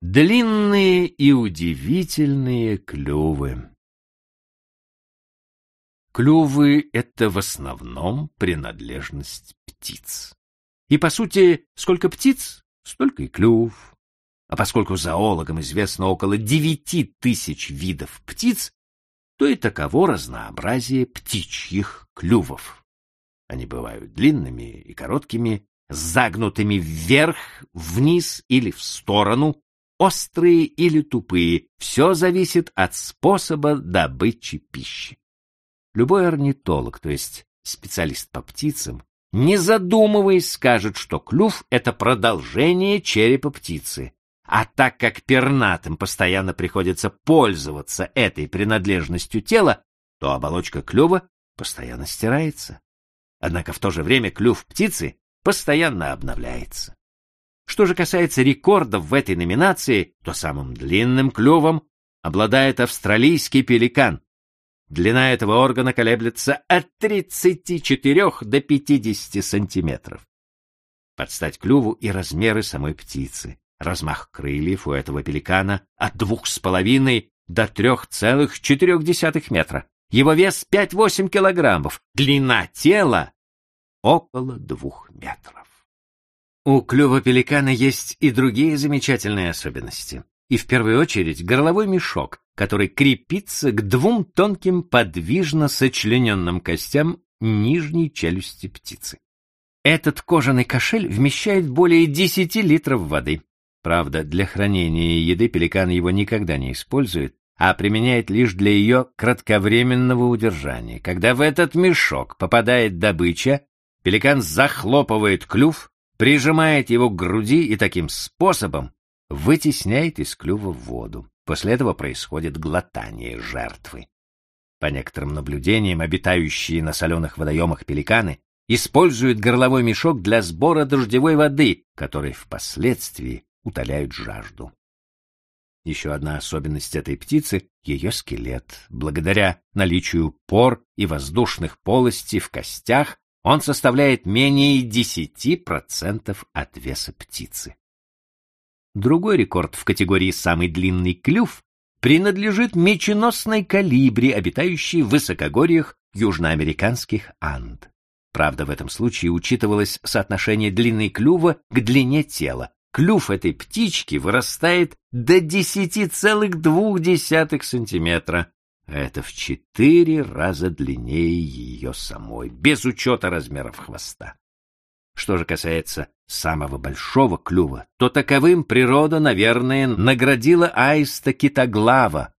Длинные и удивительные клювы. Клювы — это в основном принадлежность птиц. И, по сути, сколько птиц, столько и клюв. А поскольку зоологам известно около девяти тысяч видов птиц, то и таково разнообразие птичьих клювов. Они бывают длинными и короткими, загнутыми вверх, вниз или в сторону, острые или тупые, все зависит от способа добычи пищи. Любой орнитолог, то есть специалист по птицам, не задумываясь, скажет, что клюв — это продолжение черепа птицы. А так как пернатым постоянно приходится пользоваться этой принадлежностью тела, то оболочка клюва постоянно стирается. Однако в то же время клюв птицы постоянно обновляется. Что же касается рекордов в этой номинации, то самым длинным клювом обладает австралийский пеликан. Длина этого органа колеблется от 34 до 50 сантиметров. Под стать клюву и размеры самой птицы. Размах крыльев у этого пеликана от двух с половиной до трех целых четырех десятых метра. Его вес 5-8 килограммов, длина тела около двух метров. У клюва пеликана есть и другие замечательные особенности. И в первую очередь горловой мешок, который крепится к двум тонким подвижно сочлененным костям нижней челюсти птицы. Этот кожаный кошель вмещает более 10 литров воды. Правда, для хранения еды пеликан его никогда не использует, а применяет лишь для ее кратковременного удержания. Когда в этот мешок попадает добыча, пеликан захлопывает клюв, прижимает его к груди и таким способом вытесняет из клюва воду. После этого происходит глотание жертвы. По некоторым наблюдениям, обитающие на соленых водоемах пеликаны используют горловой мешок для сбора дождевой воды, который впоследствии утоляют жажду. Еще одна особенность этой птицы — ее скелет. Благодаря наличию пор и воздушных полостей в костях он составляет менее 10% от веса птицы. Другой рекорд в категории «самый длинный клюв» принадлежит меченосной калибри, обитающей в высокогорьях южноамериканских Анд. Правда, в этом случае учитывалось соотношение длины клюва к длине тела. Клюв этой птички вырастает до 10,2 сантиметра, это в четыре раза длиннее ее самой, без учета размеров хвоста. Что же касается самого большого клюва, то таковым природа, наверное, наградила аиста китоглава.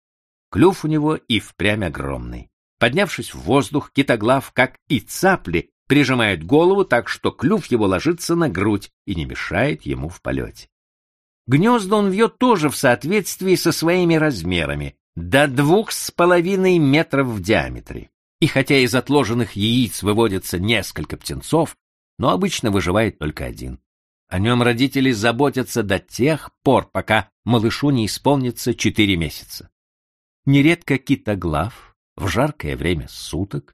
Клюв у него и впрямь огромный. Поднявшись в воздух, китоглав, как и цапли, прижимает голову так, что клюв его ложится на грудь и не мешает ему в полете. Гнезда он вьет тоже в соответствии со своими размерами, до двух с половиной метров в диаметре. И хотя из отложенных яиц выводится несколько птенцов, но обычно выживает только один. О нем родители заботятся до тех пор, пока малышу не исполнится четыре месяца. Нередко китоглав в жаркое время суток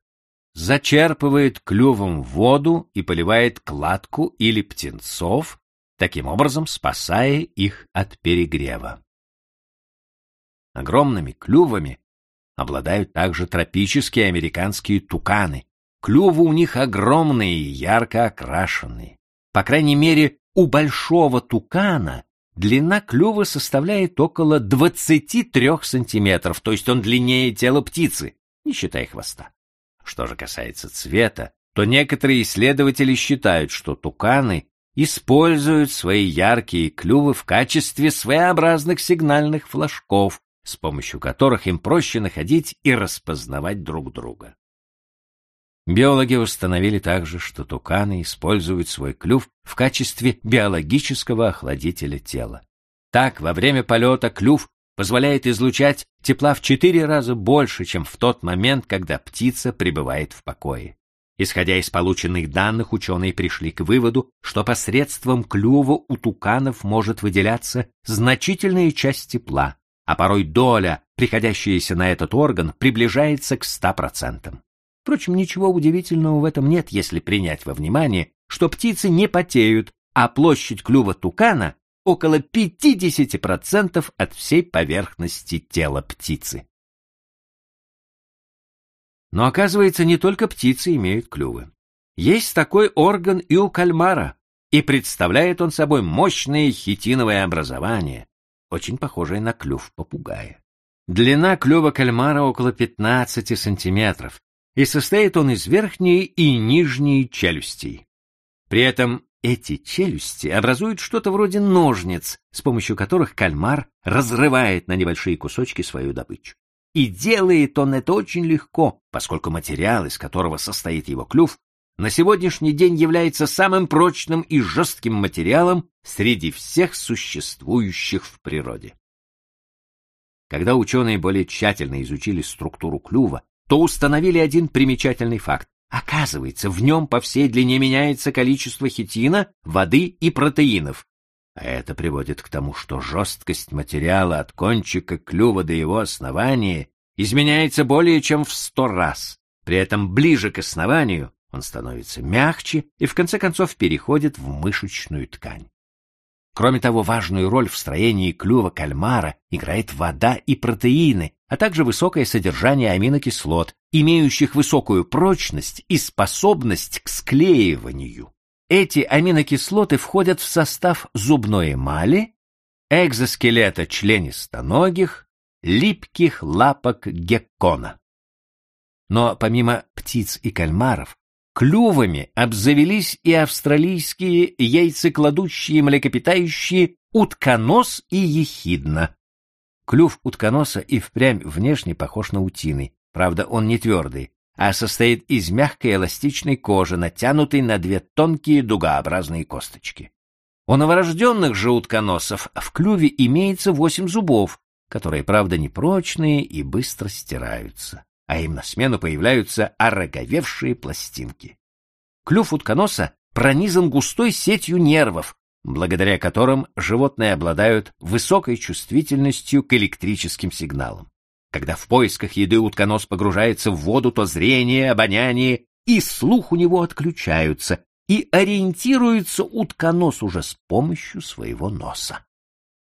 зачерпывает клювом воду и поливает кладку или птенцов, таким образом спасая их от перегрева огромными клювами обладают также тропические американские туканы. Клювы у них огромные и ярко окрашенные. По крайней мере, у большого тукана длина клюва составляет около 23 сантиметров, то есть он длиннее тела птицы, не считая хвоста. Что же касается цвета, то некоторые исследователи считают, что туканы используют свои яркие клювы в качестве своеобразных сигнальных флажков, с помощью которых им проще находить и распознавать друг друга. Биологи установили также, что туканы используют свой клюв в качестве биологического охладителя тела. Так, во время полета клюв позволяет излучать тепла в четыре раза больше, чем в тот момент, когда птица пребывает в покое. Исходя из полученных данных, ученые пришли к выводу, что посредством клюва у туканов может выделяться значительная часть тепла, а порой доля, приходящаяся на этот орган, приближается к 100%. Впрочем, ничего удивительного в этом нет, если принять во внимание, что птицы не потеют, а площадь клюва тукана около 50% от всей поверхности тела птицы. Но оказывается, не только птицы имеют клювы. Есть такой орган и у кальмара, и представляет он собой мощное хитиновое образование, очень похожее на клюв попугая. Длина клюва кальмара около 15 сантиметров, и состоит он из верхней и нижней челюстей. При этом эти челюсти образуют что-то вроде ножниц, с помощью которых кальмар разрывает на небольшие кусочки свою добычу. И делает он это очень легко, поскольку материал, из которого состоит его клюв, на сегодняшний день является самым прочным и жестким материалом среди всех существующих в природе. Когда ученые более тщательно изучили структуру клюва, то установили один примечательный факт. Оказывается, в нем по всей длине меняется количество хитина, воды и протеинов. А это приводит к тому, что жесткость материала от кончика клюва до его основания изменяется более чем в сто раз. При этом ближе к основанию он становится мягче и в конце концов переходит в мышечную ткань. Кроме того, важную роль в строении клюва кальмара играет вода и протеины, а также высокое содержание аминокислот, имеющих высокую прочность и способность к склеиванию. Эти аминокислоты входят в состав зубной эмали, экзоскелета членистоногих, липких лапок геккона. Но помимо птиц и кальмаров, Клювами обзавелись и австралийские яйцекладущие млекопитающие утконос и ехидна. Клюв утконоса и впрямь внешне похож на утиный, правда он не твердый, а состоит из мягкой эластичной кожи, натянутой на две тонкие дугообразные косточки. У новорожденных же утконосов в клюве имеется восемь зубов, которые, правда, непрочные и быстро стираются а им на смену появляются ороговевшие пластинки. Клюв утконоса пронизан густой сетью нервов, благодаря которым животные обладают высокой чувствительностью к электрическим сигналам. Когда в поисках еды утконос погружается в воду, то зрение, обоняние и слух у него отключаются, и ориентируется утконос уже с помощью своего носа.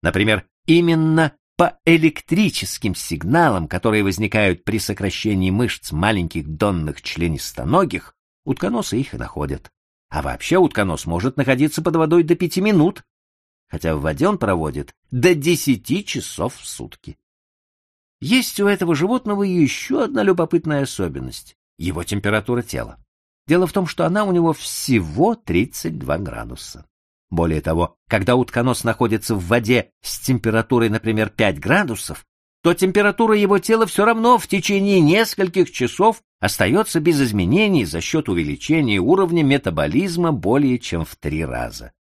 Например, именно по электрическим сигналам, которые возникают при сокращении мышц маленьких донных членистоногих, утконосы их и находят. А вообще утконос может находиться под водой до пяти минут, хотя в воде он проводит до десяти часов в сутки. Есть у этого животного еще одна любопытная особенность — его температура тела. Дело в том, что она у него всего 32 градуса. Более того, когда утконос находится в воде с температурой, например, 5 градусов, то температура его тела все равно в течение нескольких часов остается без изменений за счет увеличения уровня метаболизма более чем в три раза.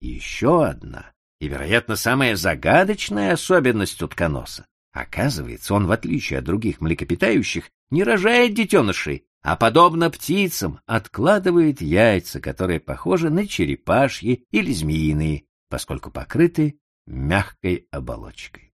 Еще одна, и, вероятно, самая загадочная особенность утконоса. Оказывается, он, в отличие от других млекопитающих, не рожает детенышей, а подобно птицам откладывает яйца, которые похожи на черепашьи или змеиные, поскольку покрыты мягкой оболочкой.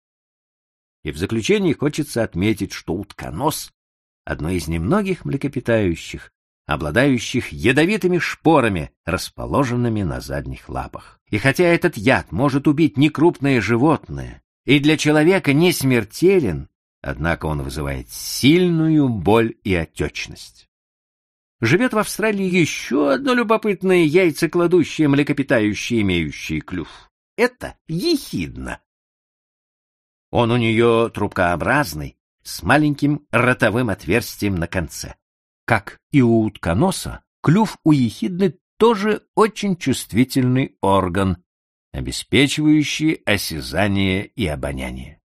И в заключение хочется отметить, что утконос — одно из немногих млекопитающих, обладающих ядовитыми шпорами, расположенными на задних лапах. И хотя этот яд может убить некрупное животное и для человека не смертелен, Однако он вызывает сильную боль и отечность. Живет в Австралии еще одно любопытное яйцекладущее млекопитающее, имеющее клюв. Это ехидна. Он у нее трубкообразный, с маленьким ротовым отверстием на конце. Как и у утконоса, клюв у ехидны тоже очень чувствительный орган, обеспечивающий осязание и обоняние.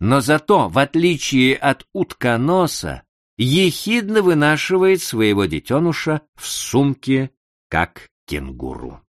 Но зато, в отличие от утконоса, ехидно вынашивает своего детеныша в сумке, как кенгуру.